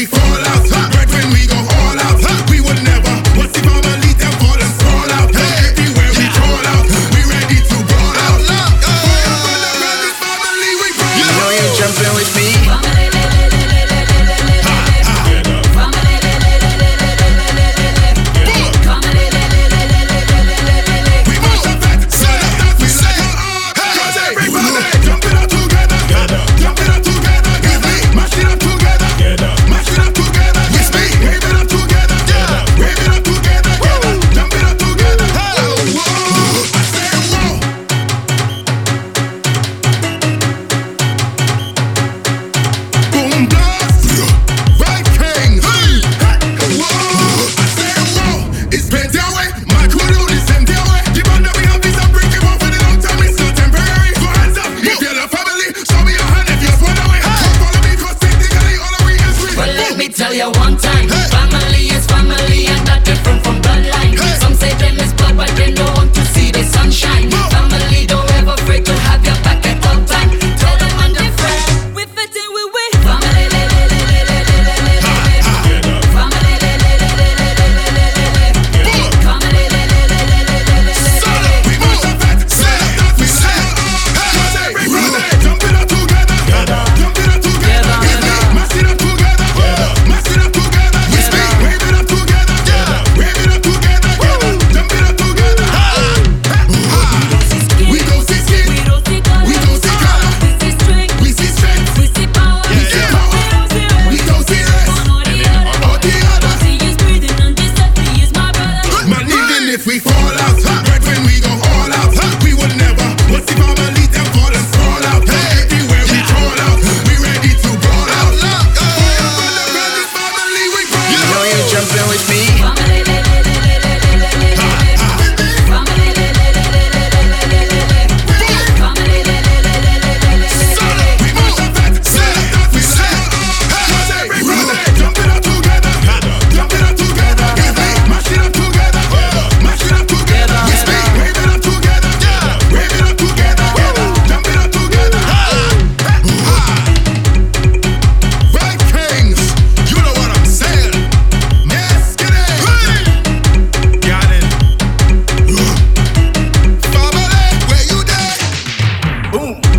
we fall outside. boom.